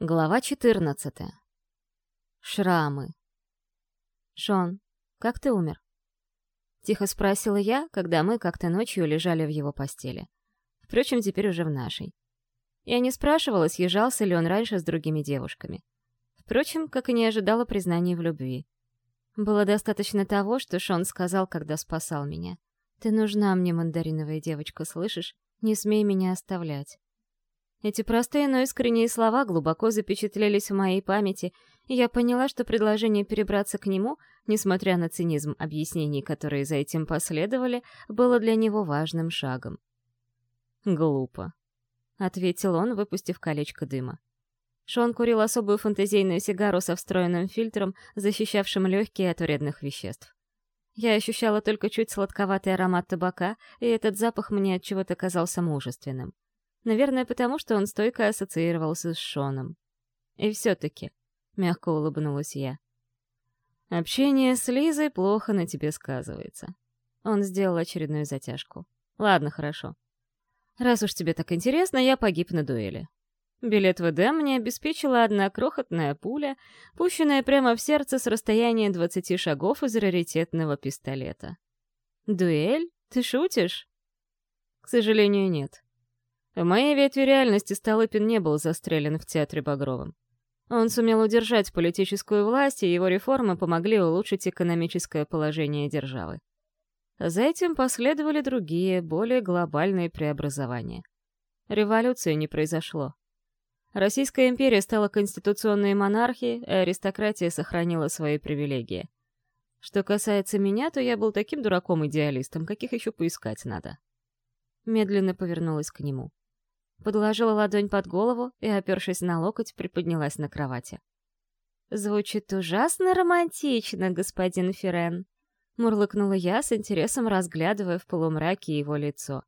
Глава 14. Шрамы. «Шон, как ты умер?» Тихо спросила я, когда мы как-то ночью лежали в его постели. Впрочем, теперь уже в нашей. Я не спрашивала, съезжался ли он раньше с другими девушками. Впрочем, как и не ожидала признаний в любви. Было достаточно того, что Шон сказал, когда спасал меня. «Ты нужна мне, мандариновая девочка, слышишь? Не смей меня оставлять». Эти простые, но искренние слова глубоко запечатлелись в моей памяти, и я поняла, что предложение перебраться к нему, несмотря на цинизм объяснений, которые за этим последовали, было для него важным шагом. «Глупо», — ответил он, выпустив колечко дыма. Шон курил особую фантазийную сигару со встроенным фильтром, защищавшим легкие от вредных веществ. Я ощущала только чуть сладковатый аромат табака, и этот запах мне от чего-то казался мужественным. Наверное, потому что он стойко ассоциировался с Шоном. И все-таки, мягко улыбнулась я. Общение с Лизой плохо на тебе сказывается. Он сделал очередную затяжку. Ладно, хорошо. Раз уж тебе так интересно, я погиб на дуэли. Билет в Эдем мне обеспечила одна крохотная пуля, пущенная прямо в сердце с расстояния 20 шагов из раритетного пистолета. Дуэль? Ты шутишь? К сожалению, нет. В моей ветви реальности Столыпин не был застрелен в театре Багровом. Он сумел удержать политическую власть, и его реформы помогли улучшить экономическое положение державы. За этим последовали другие, более глобальные преобразования. Революции не произошло. Российская империя стала конституционной монархией, а аристократия сохранила свои привилегии. Что касается меня, то я был таким дураком-идеалистом, каких еще поискать надо. Медленно повернулась к нему подложила ладонь под голову и, опершись на локоть, приподнялась на кровати. «Звучит ужасно романтично, господин Ферен», — мурлыкнула я с интересом, разглядывая в полумраке его лицо.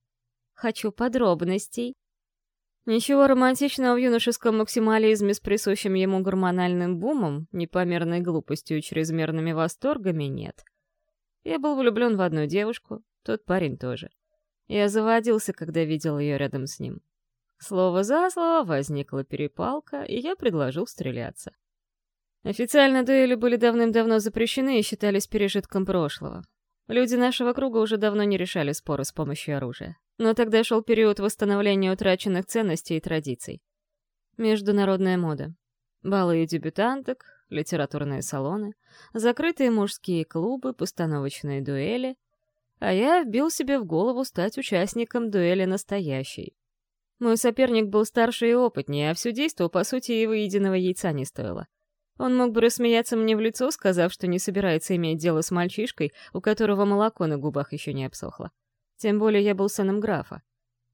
«Хочу подробностей». Ничего романтичного в юношеском максимализме с присущим ему гормональным бумом, непомерной глупостью и чрезмерными восторгами нет. Я был влюблен в одну девушку, тот парень тоже. Я заводился, когда видел ее рядом с ним. Слово за слово возникла перепалка, и я предложил стреляться. Официально дуэли были давным-давно запрещены и считались пережитком прошлого. Люди нашего круга уже давно не решали споры с помощью оружия. Но тогда шел период восстановления утраченных ценностей и традиций. Международная мода. Балы и дебютанток, литературные салоны, закрытые мужские клубы, постановочные дуэли. А я вбил себе в голову стать участником дуэли настоящей, мой соперник был старше и опытнее, а все действо, по сути, его единого яйца не стоило. Он мог бы рассмеяться мне в лицо, сказав, что не собирается иметь дело с мальчишкой, у которого молоко на губах еще не обсохло. Тем более я был сыном графа.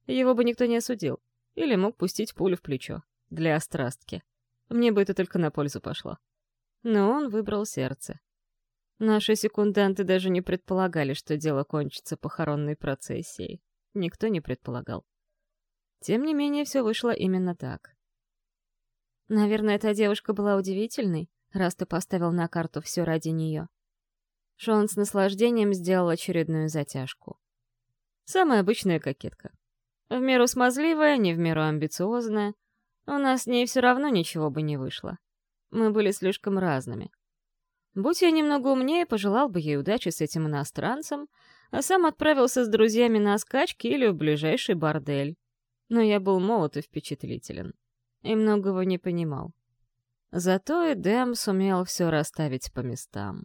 Его бы никто не осудил. Или мог пустить пулю в плечо. Для острастки. Мне бы это только на пользу пошло. Но он выбрал сердце. Наши секунданты даже не предполагали, что дело кончится похоронной процессией. Никто не предполагал. Тем не менее, все вышло именно так. Наверное, эта девушка была удивительной, раз ты поставил на карту все ради нее. Шон с наслаждением сделал очередную затяжку. Самая обычная кокетка. В меру смазливая, не в меру амбициозная. У нас с ней все равно ничего бы не вышло. Мы были слишком разными. Будь я немного умнее, пожелал бы ей удачи с этим иностранцем, а сам отправился с друзьями на скачки или в ближайший бордель но я был молод и впечатлителен. И многого не понимал. Зато Эдем сумел все расставить по местам.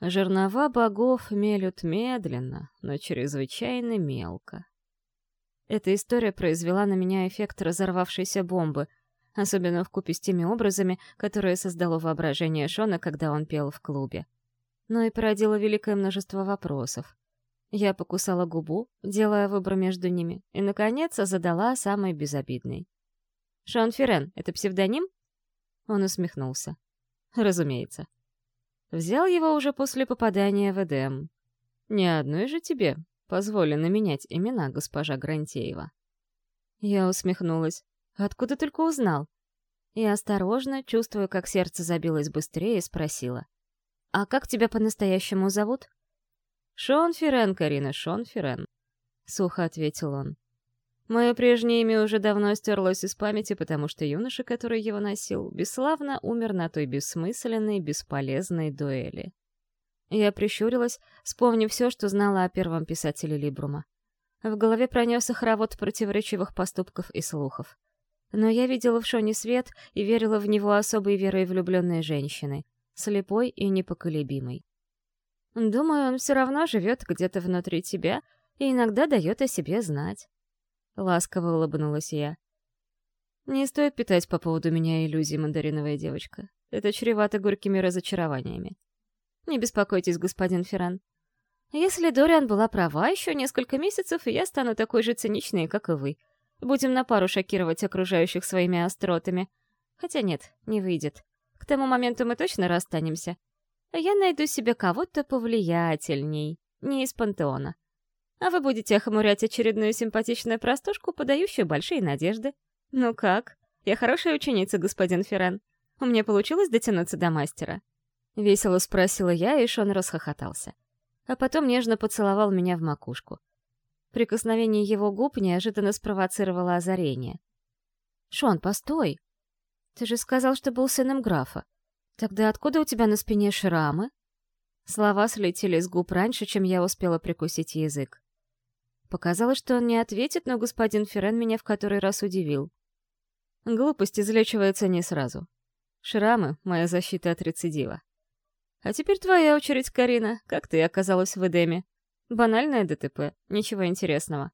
Жернова богов мелют медленно, но чрезвычайно мелко. Эта история произвела на меня эффект разорвавшейся бомбы, особенно в купе с теми образами, которые создало воображение Шона, когда он пел в клубе. Но и породило великое множество вопросов. Я покусала губу, делая выбор между ними, и, наконец, задала самый безобидный. «Шон Ферен — это псевдоним?» Он усмехнулся. «Разумеется. Взял его уже после попадания в Эдем. Не одной же тебе позволено менять имена госпожа Грантеева». Я усмехнулась. «Откуда только узнал?» И осторожно, чувствуя, как сердце забилось быстрее, спросила. «А как тебя по-настоящему зовут?» «Шон Ферен, Карина, Шон Ферен», — сухо ответил он. Мое прежнее имя уже давно стерлось из памяти, потому что юноша, который его носил, бесславно умер на той бессмысленной, бесполезной дуэли. Я прищурилась, вспомнив все, что знала о первом писателе Либрума. В голове пронесся хоровод противоречивых поступков и слухов. Но я видела в Шоне свет и верила в него особой верой влюбленной женщины, слепой и непоколебимой. Думаю, он все равно живет где-то внутри тебя и иногда дает о себе знать. Ласково улыбнулась я. Не стоит питать по поводу меня иллюзий, мандариновая девочка. Это чревато горькими разочарованиями. Не беспокойтесь, господин Ферран. Если Дориан была права еще несколько месяцев, я стану такой же циничной, как и вы. Будем на пару шокировать окружающих своими остротами. Хотя нет, не выйдет. К тому моменту мы точно расстанемся. А я найду себе кого-то повлиятельней, не из пантеона. А вы будете охмурять очередную симпатичную простушку, подающую большие надежды. Ну как? Я хорошая ученица, господин Ферран. У меня получилось дотянуться до мастера?» Весело спросила я, и Шон расхохотался. А потом нежно поцеловал меня в макушку. Прикосновение его губ неожиданно спровоцировало озарение. «Шон, постой! Ты же сказал, что был сыном графа. «Тогда откуда у тебя на спине шрамы?» Слова слетели с губ раньше, чем я успела прикусить язык. Показалось, что он не ответит, но господин Ферен меня в который раз удивил. Глупость излечивается не сразу. Шрамы — моя защита от рецидива. А теперь твоя очередь, Карина. Как ты оказалась в Эдеме? Банальное ДТП, ничего интересного.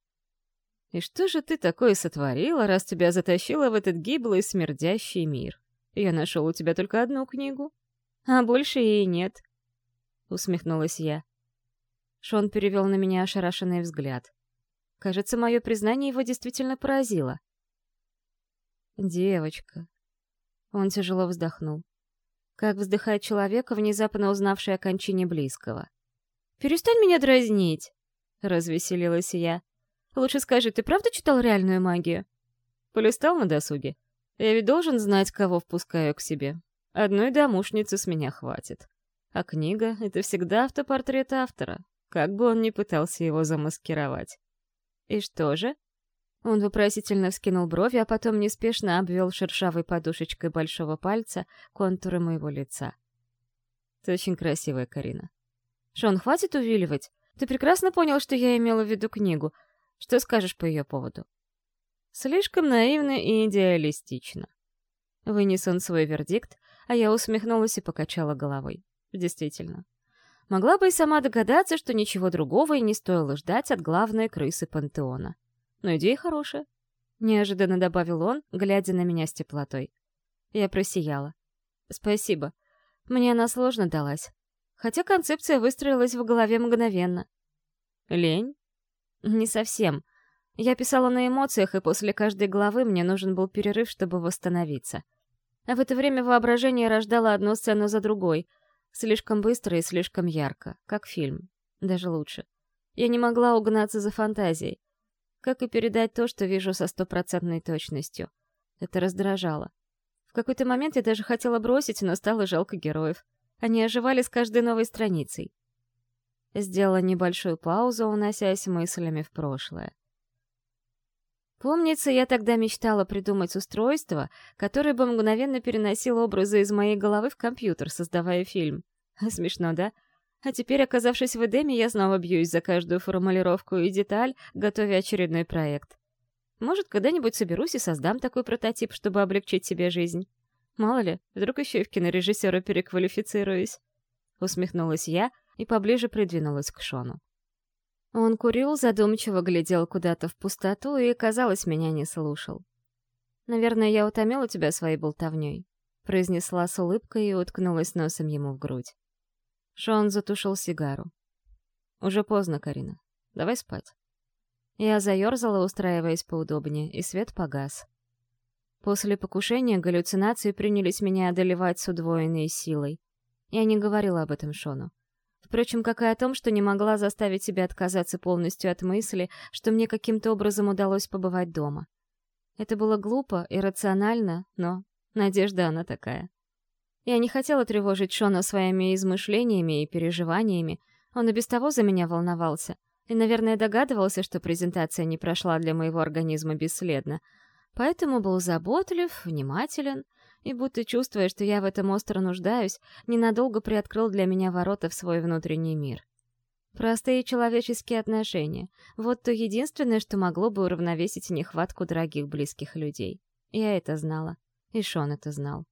И что же ты такое сотворила, раз тебя затащила в этот гиблый смердящий мир? Я нашел у тебя только одну книгу, а больше ей нет. Усмехнулась я. Шон перевел на меня ошарашенный взгляд. Кажется, мое признание его действительно поразило. «Девочка». Он тяжело вздохнул. Как вздыхает человек, внезапно узнавший о кончине близкого. «Перестань меня дразнить!» — развеселилась я. «Лучше скажи, ты правда читал реальную магию?» «Полистал на досуге?» Я ведь должен знать, кого впускаю к себе. Одной домушницы с меня хватит. А книга — это всегда автопортрет автора, как бы он ни пытался его замаскировать. И что же? Он вопросительно вскинул брови, а потом неспешно обвел шершавой подушечкой большого пальца контуры моего лица. Ты очень красивая, Карина. Шон, хватит увиливать. Ты прекрасно понял, что я имела в виду книгу. Что скажешь по ее поводу? Слишком наивно и идеалистично. Вынес он свой вердикт, а я усмехнулась и покачала головой. Действительно. Могла бы и сама догадаться, что ничего другого и не стоило ждать от главной крысы пантеона. Но идея хорошая. Неожиданно добавил он, глядя на меня с теплотой. Я просияла. Спасибо. Мне она сложно далась. Хотя концепция выстроилась в голове мгновенно. Лень? Не совсем. Я писала на эмоциях, и после каждой главы мне нужен был перерыв, чтобы восстановиться. А в это время воображение рождало одну сцену за другой. Слишком быстро и слишком ярко, как фильм. Даже лучше. Я не могла угнаться за фантазией. Как и передать то, что вижу со стопроцентной точностью. Это раздражало. В какой-то момент я даже хотела бросить, но стало жалко героев. Они оживали с каждой новой страницей. Сделала небольшую паузу, уносясь мыслями в прошлое. Помнится, я тогда мечтала придумать устройство, которое бы мгновенно переносило образы из моей головы в компьютер, создавая фильм. Смешно, да? А теперь, оказавшись в Эдеме, я снова бьюсь за каждую формулировку и деталь, готовя очередной проект. Может, когда-нибудь соберусь и создам такой прототип, чтобы облегчить себе жизнь. Мало ли, вдруг еще и в кинорежиссера переквалифицируюсь. Усмехнулась я и поближе придвинулась к Шону. Он курил, задумчиво глядел куда-то в пустоту и, казалось, меня не слушал. «Наверное, я утомила тебя своей болтовней», — произнесла с улыбкой и уткнулась носом ему в грудь. Шон затушил сигару. «Уже поздно, Карина. Давай спать». Я заерзала, устраиваясь поудобнее, и свет погас. После покушения галлюцинации принялись меня одолевать с удвоенной силой. Я не говорила об этом Шону. Впрочем, как и о том, что не могла заставить себя отказаться полностью от мысли, что мне каким-то образом удалось побывать дома. Это было глупо, иррационально, но надежда она такая. Я не хотела тревожить Шона своими измышлениями и переживаниями, он и без того за меня волновался, И, наверное, догадывался, что презентация не прошла для моего организма бесследно, поэтому был заботлив, внимателен и, будто чувствуя, что я в этом остро нуждаюсь, ненадолго приоткрыл для меня ворота в свой внутренний мир. Простые человеческие отношения — вот то единственное, что могло бы уравновесить нехватку дорогих близких людей. Я это знала. И Шон это знал.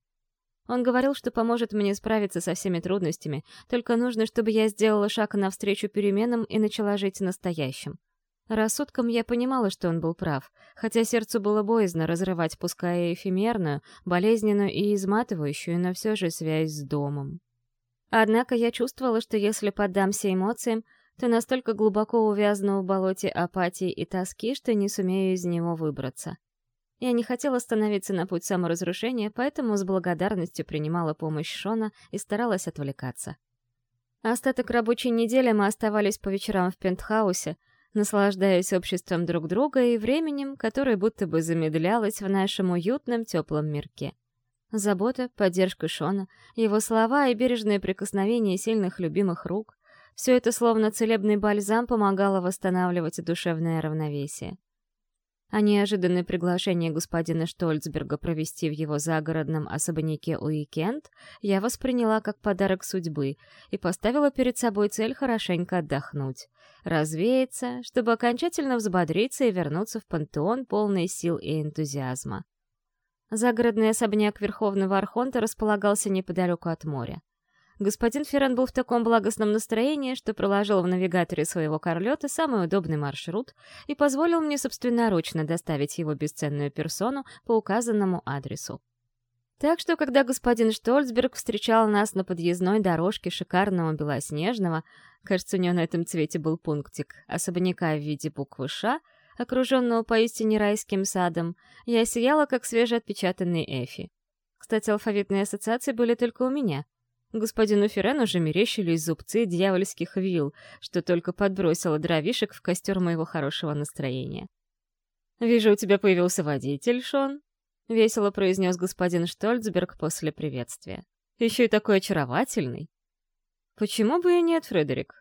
Он говорил, что поможет мне справиться со всеми трудностями, только нужно, чтобы я сделала шаг навстречу переменам и начала жить настоящим. Рассудком я понимала, что он был прав, хотя сердцу было боязно разрывать пускай эфемерную, болезненную и изматывающую, но все же связь с домом. Однако я чувствовала, что если поддамся эмоциям, то настолько глубоко увязну в болоте апатии и тоски, что не сумею из него выбраться. Я не хотела становиться на путь саморазрушения, поэтому с благодарностью принимала помощь Шона и старалась отвлекаться. Остаток рабочей недели мы оставались по вечерам в пентхаусе, наслаждаясь обществом друг друга и временем, которое будто бы замедлялось в нашем уютном теплом мирке. Забота, поддержка Шона, его слова и бережное прикосновение сильных любимых рук — все это словно целебный бальзам помогало восстанавливать душевное равновесие а неожиданное приглашение господина Штольцберга провести в его загородном особняке уикенд я восприняла как подарок судьбы и поставила перед собой цель хорошенько отдохнуть, развеяться, чтобы окончательно взбодриться и вернуться в пантеон полный сил и энтузиазма. Загородный особняк Верховного Архонта располагался неподалеку от моря. Господин Ферран был в таком благостном настроении, что проложил в навигаторе своего корлета самый удобный маршрут и позволил мне собственноручно доставить его бесценную персону по указанному адресу. Так что, когда господин Штольцберг встречал нас на подъездной дорожке шикарного белоснежного, кажется, у него на этом цвете был пунктик, особняка в виде буквы «Ш», окруженного поистине райским садом, я сияла, как свежеотпечатанный Эфи. Кстати, алфавитные ассоциации были только у меня — Господину Феррену уже мерещились зубцы дьявольских вил, что только подбросило дровишек в костер моего хорошего настроения. «Вижу, у тебя появился водитель, Шон», — весело произнес господин Штольцберг после приветствия. «Еще и такой очаровательный». «Почему бы и нет, Фредерик?»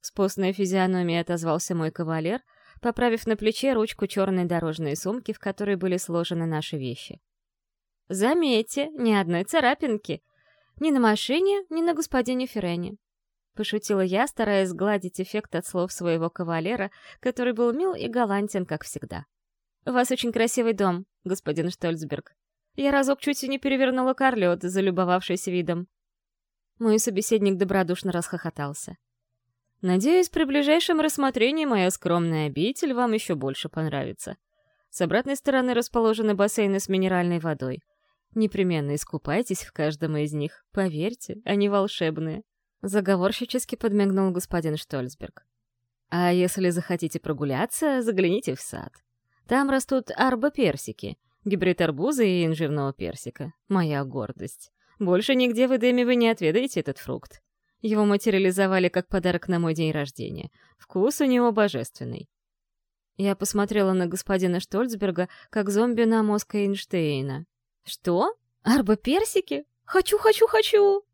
С постной физиономией отозвался мой кавалер, поправив на плече ручку черной дорожной сумки, в которой были сложены наши вещи. «Заметьте, ни одной царапинки!» Ни на машине, ни на господине Феррене. Пошутила я, стараясь сгладить эффект от слов своего кавалера, который был мил и галантен, как всегда. «У вас очень красивый дом, господин Штольцберг. Я разок чуть не перевернула корлет, залюбовавшись видом». Мой собеседник добродушно расхохотался. «Надеюсь, при ближайшем рассмотрении моя скромная обитель вам еще больше понравится. С обратной стороны расположены бассейны с минеральной водой — Непременно искупайтесь в каждом из них, поверьте, они волшебные. Заговорщически подмигнул господин Штольцберг. А если захотите прогуляться, загляните в сад. Там растут арбо-персики, гибрид арбуза и инжирного персика. Моя гордость. Больше нигде в Эдеме вы не отведаете этот фрукт. Его материализовали как подарок на мой день рождения. Вкус у него божественный. Я посмотрела на господина Штольцберга, как зомби на мозг Эйнштейна, «Что? Арбо-персики? Хочу, хочу, хочу!»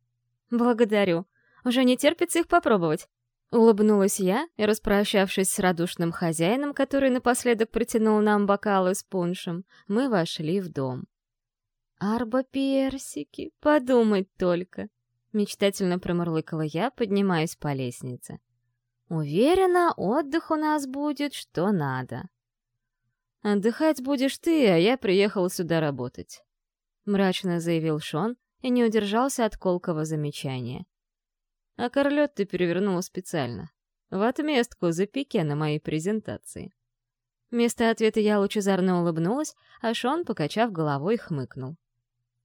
«Благодарю. Уже не терпится их попробовать». Улыбнулась я, и, распрощавшись с радушным хозяином, который напоследок протянул нам бокалы с пуншем, мы вошли в дом. «Арбо-персики, подумать только!» — мечтательно промурлыкала я, поднимаясь по лестнице. «Уверена, отдых у нас будет что надо». «Отдыхать будешь ты, а я приехал сюда работать», — мрачно заявил Шон и не удержался от колкого замечания. «А корлет ты перевернула специально. В отместку за пике на моей презентации». Вместо ответа я лучезарно улыбнулась, а Шон, покачав головой, хмыкнул.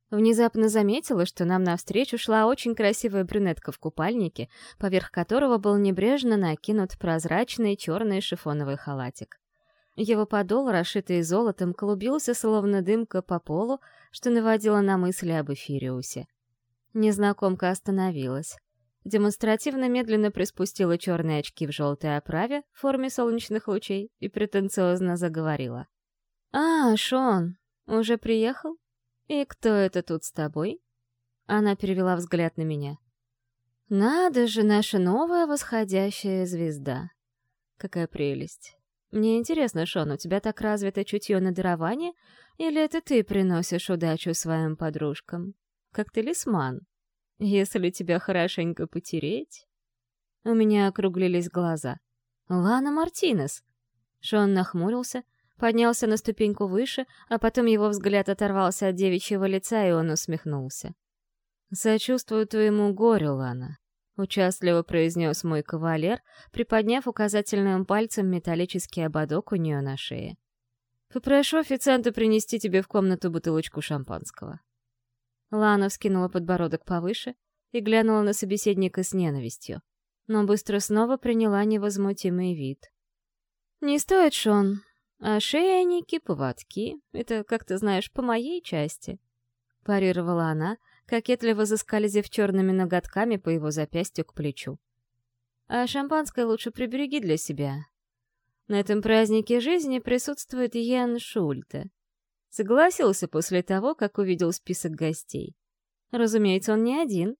Внезапно заметила, что нам навстречу шла очень красивая брюнетка в купальнике, поверх которого был небрежно накинут прозрачный черный шифоновый халатик. Его подол, расшитый золотом, клубился, словно дымка по полу, что наводило на мысли об Эфириусе. Незнакомка остановилась. Демонстративно медленно приспустила черные очки в желтой оправе в форме солнечных лучей и претенциозно заговорила. «А, Шон, уже приехал? И кто это тут с тобой?» Она перевела взгляд на меня. «Надо же, наша новая восходящая звезда. Какая прелесть. Мне интересно, Шон, у тебя так развито чутье на дарование, или это ты приносишь удачу своим подружкам? Как талисман. Если тебя хорошенько потереть... У меня округлились глаза. «Лана Мартинес!» Шон нахмурился, поднялся на ступеньку выше, а потом его взгляд оторвался от девичьего лица, и он усмехнулся. «Сочувствую твоему горю, Лана», — участливо произнес мой кавалер, приподняв указательным пальцем металлический ободок у нее на шее. «Попрошу официанта принести тебе в комнату бутылочку шампанского». Лана вскинула подбородок повыше и глянула на собеседника с ненавистью, но быстро снова приняла невозмутимый вид. «Не стоит, Шон. Ошейники, поводки — это, как ты знаешь, по моей части», — парировала она, кокетливо заскользив черными ноготками по его запястью к плечу. «А шампанское лучше прибереги для себя. На этом празднике жизни присутствует Йен Шульте. Согласился после того, как увидел список гостей. Разумеется, он не один.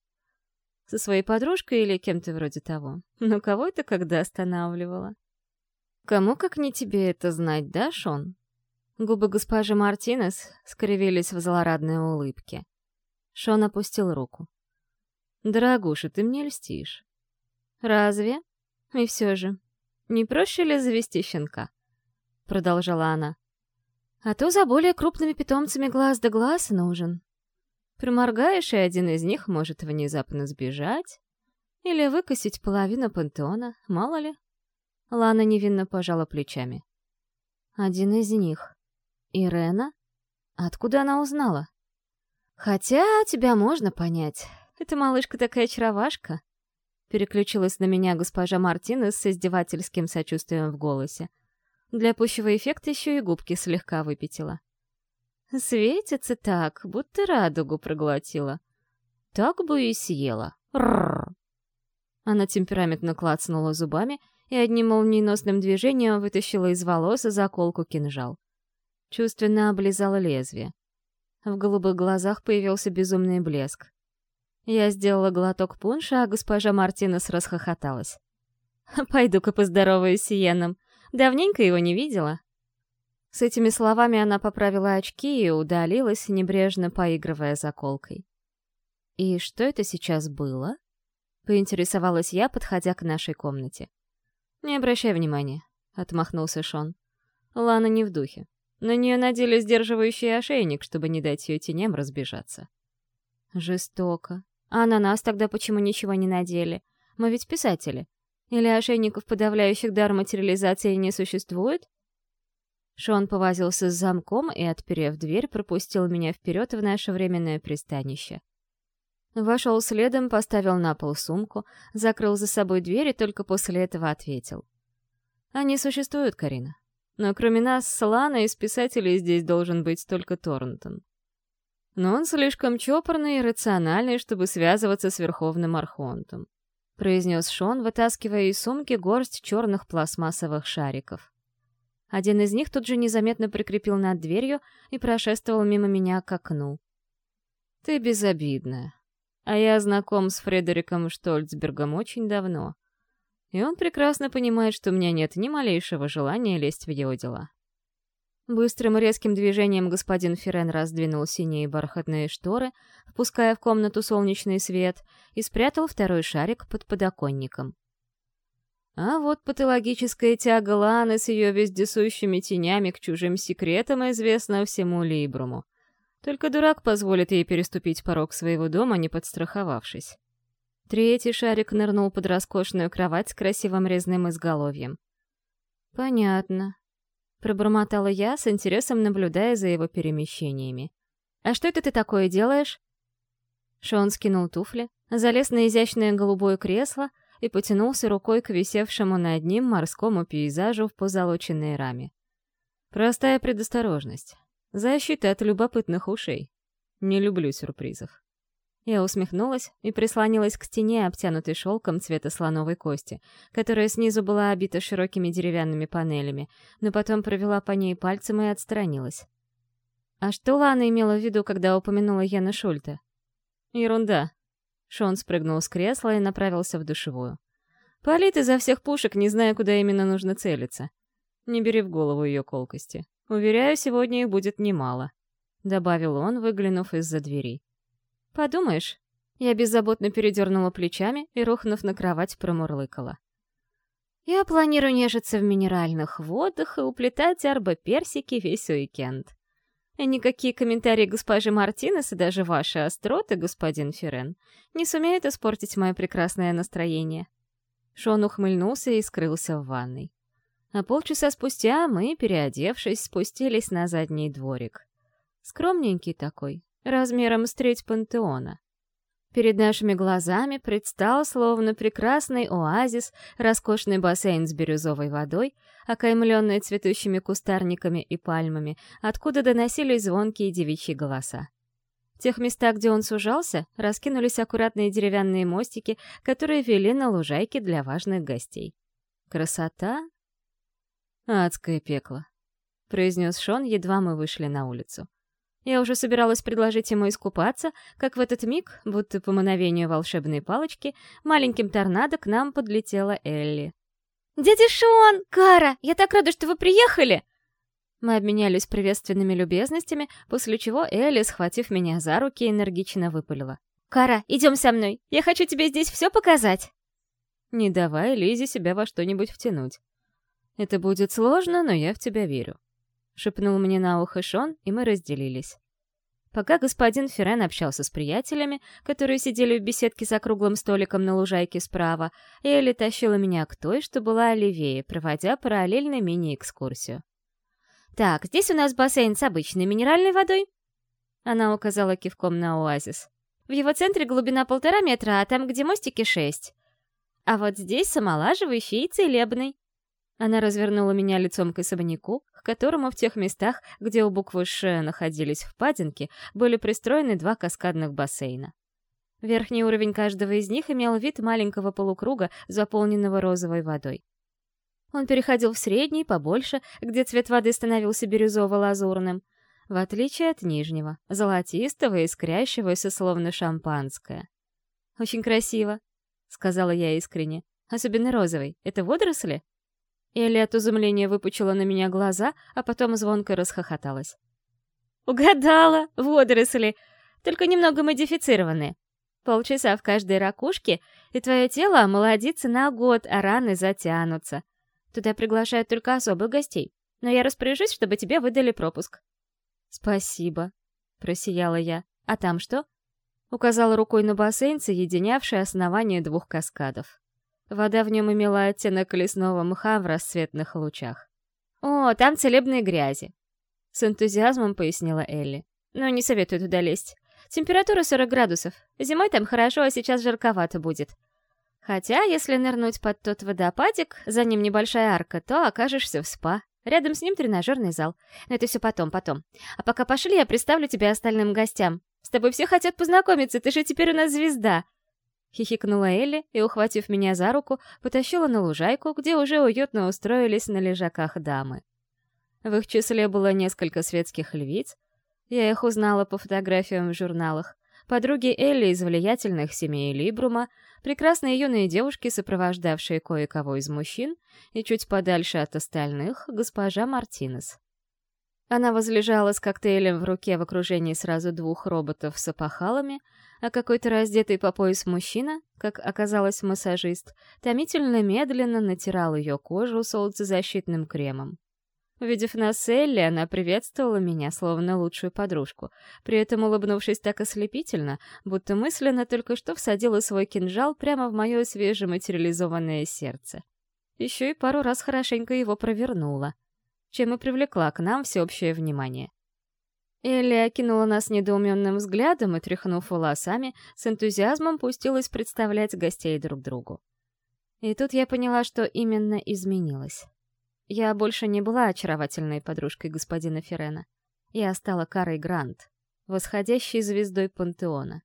Со своей подружкой или кем-то вроде того. Но кого это когда останавливало? Кому как не тебе это знать, да, Шон? Губы госпожи Мартинес скривились в злорадной улыбке. Шон опустил руку. «Дорогуша, ты мне льстишь». «Разве? И все же, не проще ли завести щенка?» Продолжала она. «А то за более крупными питомцами глаз да глаз нужен. Проморгаешь, и один из них может внезапно сбежать. Или выкосить половину пантеона, мало ли». Лана невинно пожала плечами. «Один из них. Ирена? Откуда она узнала?» Хотя тебя можно понять. Эта малышка такая очаровашка. Переключилась на меня госпожа Мартинес с издевательским сочувствием в голосе. Для пущего эффекта еще и губки слегка выпятила. Светится так, будто радугу проглотила. Так бы и съела. Рррр. Она темпераментно клацнула зубами и одним молниеносным движением вытащила из волос заколку кинжал. Чувственно облизала лезвие. В голубых глазах появился безумный блеск. Я сделала глоток пунша, а госпожа Мартинес расхохоталась. «Пойду-ка поздороваюсь с Иеном. Давненько его не видела». С этими словами она поправила очки и удалилась, небрежно поигрывая заколкой. «И что это сейчас было?» — поинтересовалась я, подходя к нашей комнате. «Не обращай внимания», — отмахнулся Шон. «Лана не в духе. На нее надели сдерживающий ошейник, чтобы не дать ее теням разбежаться. Жестоко. А на нас тогда почему ничего не надели? Мы ведь писатели. Или ошейников, подавляющих дар материализации, не существует? Шон повозился с замком и, отперев дверь, пропустил меня вперед в наше временное пристанище. Вошел следом, поставил на пол сумку, закрыл за собой дверь и только после этого ответил. «Они существуют, Карина. Но кроме нас с Ланой из писателей здесь должен быть только Торнтон. Но он слишком чопорный и рациональный, чтобы связываться с Верховным Архонтом, произнес Шон, вытаскивая из сумки горсть черных пластмассовых шариков. Один из них тут же незаметно прикрепил над дверью и прошествовал мимо меня к окну. «Ты безобидная. А я знаком с Фредериком Штольцбергом очень давно и он прекрасно понимает, что у меня нет ни малейшего желания лезть в его дела. Быстрым резким движением господин Ферен раздвинул синие бархатные шторы, впуская в комнату солнечный свет, и спрятал второй шарик под подоконником. А вот патологическая тяга Ланы с ее вездесущими тенями к чужим секретам известна всему Либруму. Только дурак позволит ей переступить порог своего дома, не подстраховавшись. Третий шарик нырнул под роскошную кровать с красивым резным изголовьем. «Понятно», — пробормотала я, с интересом наблюдая за его перемещениями. «А что это ты такое делаешь?» Шон скинул туфли, залез на изящное голубое кресло и потянулся рукой к висевшему над ним морскому пейзажу в позолоченной раме. Простая предосторожность. Защита от любопытных ушей. Не люблю сюрпризов. Я усмехнулась и прислонилась к стене, обтянутой шелком цвета слоновой кости, которая снизу была обита широкими деревянными панелями, но потом провела по ней пальцем и отстранилась. А что Лана имела в виду, когда упомянула Яна Шульта? Ерунда. Шон спрыгнул с кресла и направился в душевую. Палит изо всех пушек, не зная, куда именно нужно целиться. Не бери в голову ее колкости. Уверяю, сегодня их будет немало», — добавил он, выглянув из-за двери. «Подумаешь». Я беззаботно передернула плечами и, рухнув на кровать, промурлыкала. «Я планирую нежиться в минеральных водах и уплетать арбо-персики весь уикенд. И никакие комментарии госпожи Мартинес и даже ваши остроты, господин Ферен, не сумеют испортить мое прекрасное настроение». Шон ухмыльнулся и скрылся в ванной. А полчаса спустя мы, переодевшись, спустились на задний дворик. Скромненький такой, размером с треть пантеона. Перед нашими глазами предстал словно прекрасный оазис, роскошный бассейн с бирюзовой водой, окаймленный цветущими кустарниками и пальмами, откуда доносились звонкие девичьи голоса. В тех местах, где он сужался, раскинулись аккуратные деревянные мостики, которые вели на лужайки для важных гостей. Красота? Адское пекло, произнес Шон, едва мы вышли на улицу. Я уже собиралась предложить ему искупаться, как в этот миг, будто по мановению волшебной палочки, маленьким торнадо к нам подлетела Элли. «Дядя Шон! Кара! Я так рада, что вы приехали!» Мы обменялись приветственными любезностями, после чего Элли, схватив меня за руки, энергично выпалила. «Кара, идем со мной! Я хочу тебе здесь все показать!» Не давай Лизе себя во что-нибудь втянуть. Это будет сложно, но я в тебя верю. Шепнул мне на ухо Шон, и мы разделились. Пока господин Феррен общался с приятелями, которые сидели в беседке за круглым столиком на лужайке справа, Элли тащила меня к той, что была левее, проводя параллельно мини-экскурсию. «Так, здесь у нас бассейн с обычной минеральной водой». Она указала кивком на оазис. «В его центре глубина полтора метра, а там, где мостики, шесть. А вот здесь самолаживающий и целебный». Она развернула меня лицом к особняку, к которому в тех местах, где у буквы «Ш» находились впадинки, были пристроены два каскадных бассейна. Верхний уровень каждого из них имел вид маленького полукруга, заполненного розовой водой. Он переходил в средний, побольше, где цвет воды становился бирюзово-лазурным, в отличие от нижнего, золотистого искрящегося, словно шампанское. «Очень красиво», — сказала я искренне. «Особенно розовый. Это водоросли?» Элли от изумления выпучила на меня глаза, а потом звонко расхохоталась. «Угадала! Водоросли! Только немного модифицированные. Полчаса в каждой ракушке, и твое тело омолодится на год, а раны затянутся. Туда приглашают только особых гостей, но я распоряжусь, чтобы тебе выдали пропуск». «Спасибо», — просияла я. «А там что?» Указала рукой на бассейн, соединявший основание двух каскадов. Вода в нем имела оттенок лесного мха в рассветных лучах. «О, там целебные грязи», — с энтузиазмом пояснила Элли. «Но не советую туда лезть. Температура 40 градусов. Зимой там хорошо, а сейчас жарковато будет. Хотя, если нырнуть под тот водопадик, за ним небольшая арка, то окажешься в спа. Рядом с ним тренажерный зал. Но это все потом, потом. А пока пошли, я представлю тебя остальным гостям. С тобой все хотят познакомиться, ты же теперь у нас звезда. Хихикнула Элли и, ухватив меня за руку, потащила на лужайку, где уже уютно устроились на лежаках дамы. В их числе было несколько светских львиц. Я их узнала по фотографиям в журналах подруги Элли из влиятельных семей Либрума, прекрасные юные девушки, сопровождавшие кое-кого из мужчин, и чуть подальше от остальных — госпожа Мартинес. Она возлежала с коктейлем в руке в окружении сразу двух роботов с опахалами, а какой-то раздетый по пояс мужчина, как оказалось массажист, томительно медленно натирал ее кожу солнцезащитным кремом. Увидев нас Элли, она приветствовала меня, словно лучшую подружку, при этом улыбнувшись так ослепительно, будто мысленно только что всадила свой кинжал прямо в мое свежематериализованное сердце. Еще и пару раз хорошенько его провернула, чем и привлекла к нам всеобщее внимание. Элли окинула нас недоуменным взглядом и, тряхнув волосами, с энтузиазмом пустилась представлять гостей друг другу. И тут я поняла, что именно изменилось. Я больше не была очаровательной подружкой господина Ферена. Я стала Карой Грант, восходящей звездой пантеона.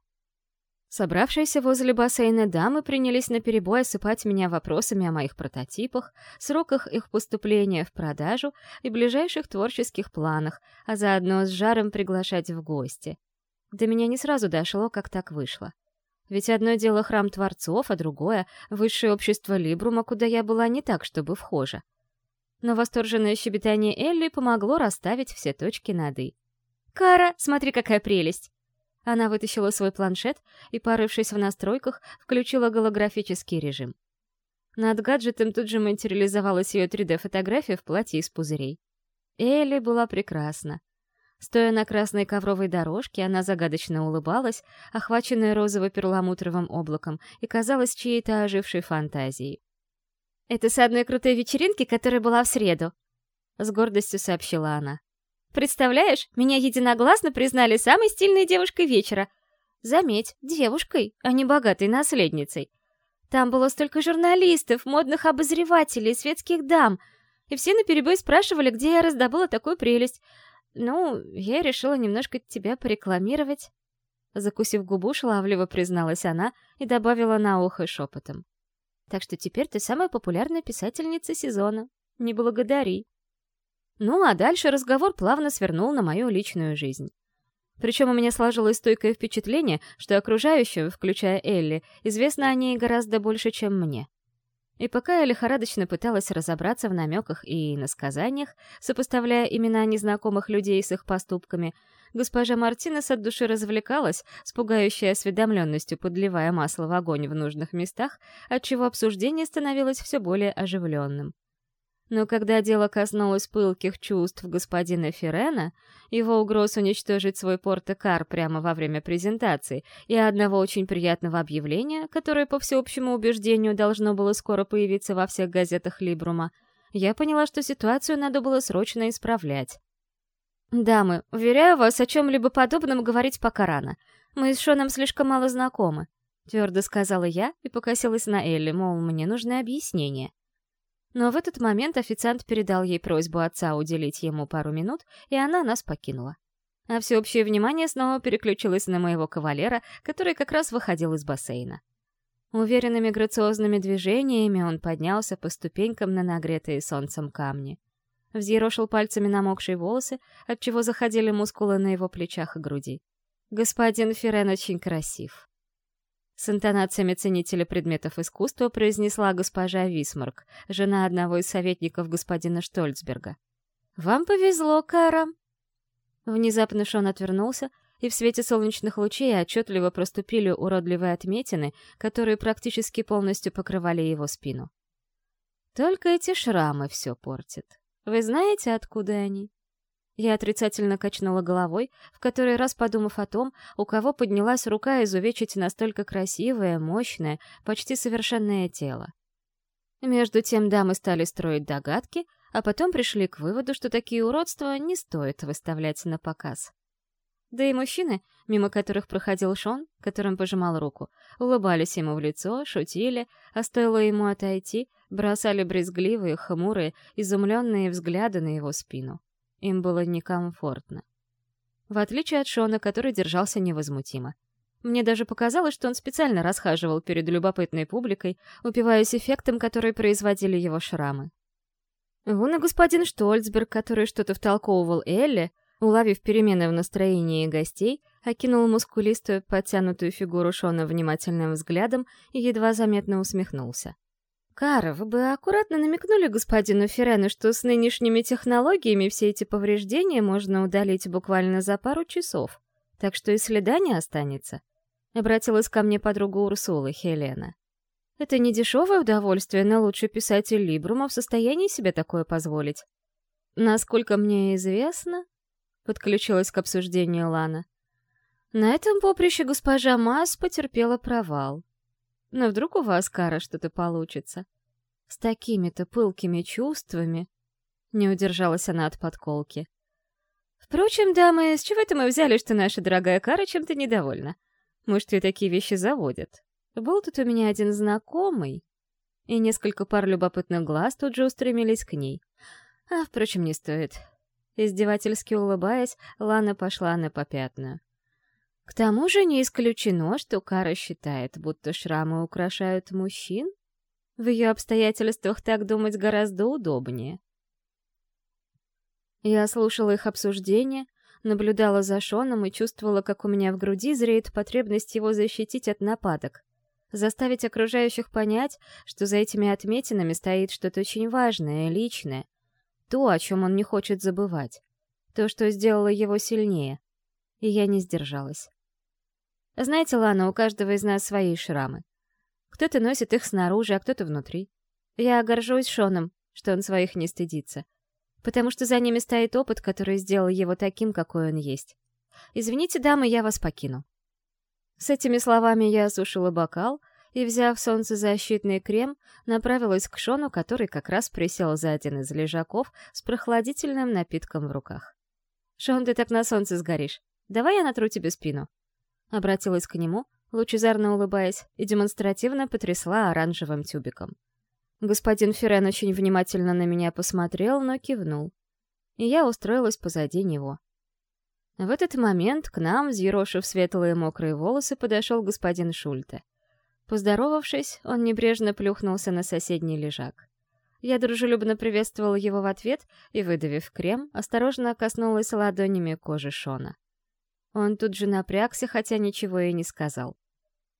Собравшиеся возле бассейна дамы принялись наперебой осыпать меня вопросами о моих прототипах, сроках их поступления в продажу и ближайших творческих планах, а заодно с жаром приглашать в гости. До меня не сразу дошло, как так вышло. Ведь одно дело храм Творцов, а другое — высшее общество Либрума, куда я была не так, чтобы вхожа. Но восторженное щебетание Элли помогло расставить все точки над «и». «Кара, смотри, какая прелесть!» Она вытащила свой планшет и, порывшись в настройках, включила голографический режим. Над гаджетом тут же материализовалась ее 3D-фотография в платье из пузырей. Элли была прекрасна. Стоя на красной ковровой дорожке, она загадочно улыбалась, охваченная розово-перламутровым облаком, и казалась чьей-то ожившей фантазией. «Это с одной крутой вечеринки, которая была в среду», — с гордостью сообщила она. «Представляешь, меня единогласно признали самой стильной девушкой вечера. Заметь, девушкой, а не богатой наследницей. Там было столько журналистов, модных обозревателей, светских дам, и все наперебой спрашивали, где я раздобыла такую прелесть. Ну, я решила немножко тебя порекламировать. Закусив губу, шаловливо призналась она и добавила на ухо шепотом. Так что теперь ты самая популярная писательница сезона. Не благодари. Ну, а дальше разговор плавно свернул на мою личную жизнь. Причем у меня сложилось стойкое впечатление, что окружающим, включая Элли, известно о ней гораздо больше, чем мне. И пока я лихорадочно пыталась разобраться в намеках и насказаниях, сопоставляя имена незнакомых людей с их поступками, госпожа Мартинес от души развлекалась, с пугающей осведомленностью подливая масло в огонь в нужных местах, отчего обсуждение становилось все более оживленным. Но когда дело коснулось пылких чувств господина Ферена, его угроз уничтожить свой портекар прямо во время презентации и одного очень приятного объявления, которое, по всеобщему убеждению, должно было скоро появиться во всех газетах Либрума, я поняла, что ситуацию надо было срочно исправлять. «Дамы, уверяю вас, о чем-либо подобном говорить пока рано. Мы с Шоном слишком мало знакомы», — твердо сказала я и покосилась на Элли, мол, мне нужны объяснения. Но в этот момент официант передал ей просьбу отца уделить ему пару минут, и она нас покинула. А всеобщее внимание снова переключилось на моего кавалера, который как раз выходил из бассейна. Уверенными грациозными движениями он поднялся по ступенькам на нагретые солнцем камни. Взъерошил пальцами намокшие волосы, отчего заходили мускулы на его плечах и груди. Господин Ферен очень красив. С интонациями ценителя предметов искусства произнесла госпожа Висмарк, жена одного из советников господина Штольцберга. «Вам повезло, Кара!» Внезапно Шон отвернулся, и в свете солнечных лучей отчетливо проступили уродливые отметины, которые практически полностью покрывали его спину. «Только эти шрамы все портят. Вы знаете, откуда они?» Я отрицательно качнула головой, в который раз подумав о том, у кого поднялась рука изувечить настолько красивое, мощное, почти совершенное тело. Между тем дамы стали строить догадки, а потом пришли к выводу, что такие уродства не стоит выставлять на показ. Да и мужчины, мимо которых проходил Шон, которым пожимал руку, улыбались ему в лицо, шутили, а стоило ему отойти, бросали брезгливые, хмурые, изумленные взгляды на его спину. Им было некомфортно. В отличие от Шона, который держался невозмутимо. Мне даже показалось, что он специально расхаживал перед любопытной публикой, упиваясь эффектом, который производили его шрамы. Вон и господин Штольцберг, который что-то втолковывал Элли, уловив перемены в настроении гостей, окинул мускулистую, подтянутую фигуру Шона внимательным взглядом и едва заметно усмехнулся. «Кара, вы бы аккуратно намекнули господину Феррену, что с нынешними технологиями все эти повреждения можно удалить буквально за пару часов, так что и следа не останется», — обратилась ко мне подруга Урсулы, Хелена. «Это не дешевое удовольствие, но лучший писатель Либрума в состоянии себе такое позволить». «Насколько мне известно», — подключилась к обсуждению Лана, «на этом поприще госпожа Мас потерпела провал». Но вдруг у вас, Кара, что-то получится? С такими-то пылкими чувствами...» Не удержалась она от подколки. «Впрочем, дамы, с чего это мы взяли, что наша дорогая Кара чем-то недовольна? Может, ее такие вещи заводят? Был тут у меня один знакомый...» И несколько пар любопытных глаз тут же устремились к ней. А, впрочем, не стоит. Издевательски улыбаясь, Лана пошла на попятную. К тому же не исключено, что Кара считает, будто шрамы украшают мужчин. В ее обстоятельствах так думать гораздо удобнее. Я слушала их обсуждение, наблюдала за Шоном и чувствовала, как у меня в груди зреет потребность его защитить от нападок. Заставить окружающих понять, что за этими отметинами стоит что-то очень важное, личное. То, о чем он не хочет забывать. То, что сделало его сильнее. И я не сдержалась. Знаете, Лана, у каждого из нас свои шрамы. Кто-то носит их снаружи, а кто-то внутри. Я горжусь Шоном, что он своих не стыдится. Потому что за ними стоит опыт, который сделал его таким, какой он есть. Извините, дамы, я вас покину. С этими словами я осушила бокал и, взяв солнцезащитный крем, направилась к Шону, который как раз присел за один из лежаков с прохладительным напитком в руках. «Шон, ты так на солнце сгоришь. Давай я натру тебе спину». Обратилась к нему, лучезарно улыбаясь, и демонстративно потрясла оранжевым тюбиком. Господин Ферен очень внимательно на меня посмотрел, но кивнул. И я устроилась позади него. В этот момент к нам, взъерошив светлые мокрые волосы, подошел господин Шульте. Поздоровавшись, он небрежно плюхнулся на соседний лежак. Я дружелюбно приветствовала его в ответ и, выдавив крем, осторожно коснулась ладонями кожи Шона. Он тут же напрягся, хотя ничего и не сказал.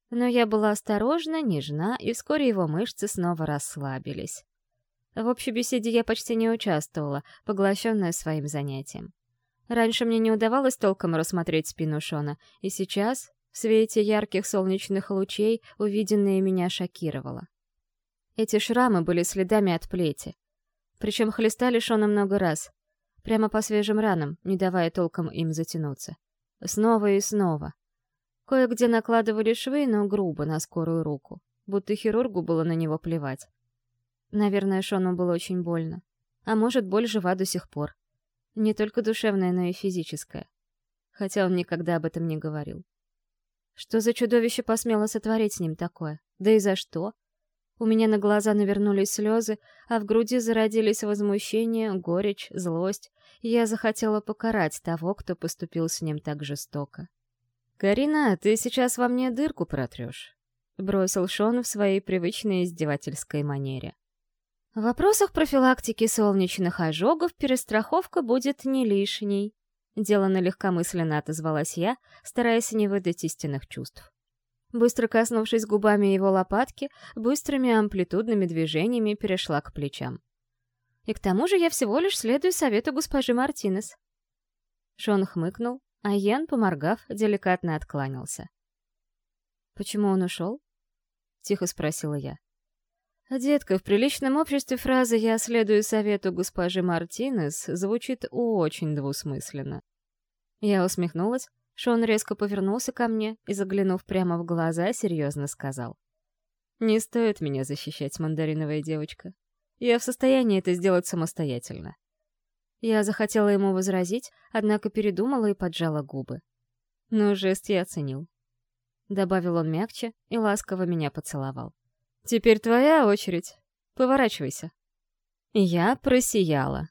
Но я была осторожна, нежна, и вскоре его мышцы снова расслабились. В общей беседе я почти не участвовала, поглощенная своим занятием. Раньше мне не удавалось толком рассмотреть спину Шона, и сейчас, в свете ярких солнечных лучей, увиденное меня шокировало. Эти шрамы были следами от плети. Причем хлестали Шона много раз, прямо по свежим ранам, не давая толком им затянуться. Снова и снова. Кое-где накладывали швы, но грубо, на скорую руку, будто хирургу было на него плевать. Наверное, Шону было очень больно. А может, боль жива до сих пор. Не только душевная, но и физическая. Хотя он никогда об этом не говорил. Что за чудовище посмело сотворить с ним такое? Да и за что? У меня на глаза навернулись слезы, а в груди зародились возмущение, горечь, злость, я захотела покарать того, кто поступил с ним так жестоко. «Карина, ты сейчас во мне дырку протрешь», — бросил Шон в своей привычной издевательской манере. В вопросах профилактики солнечных ожогов перестраховка будет не лишней. Делано легкомысленно отозвалась я, стараясь не выдать истинных чувств. Быстро коснувшись губами его лопатки, быстрыми амплитудными движениями перешла к плечам. И к тому же я всего лишь следую совету госпожи Мартинес. Шон хмыкнул, а Йен, поморгав, деликатно откланялся. «Почему он ушел?» — тихо спросила я. Детка, в приличном обществе фраза «я следую совету госпожи Мартинес» звучит очень двусмысленно. Я усмехнулась, Шон резко повернулся ко мне и, заглянув прямо в глаза, серьезно сказал. «Не стоит меня защищать, мандариновая девочка. Я в состоянии это сделать самостоятельно». Я захотела ему возразить, однако передумала и поджала губы. Но жест я оценил. Добавил он мягче и ласково меня поцеловал. Теперь твоя очередь. Поворачивайся. Я просияла.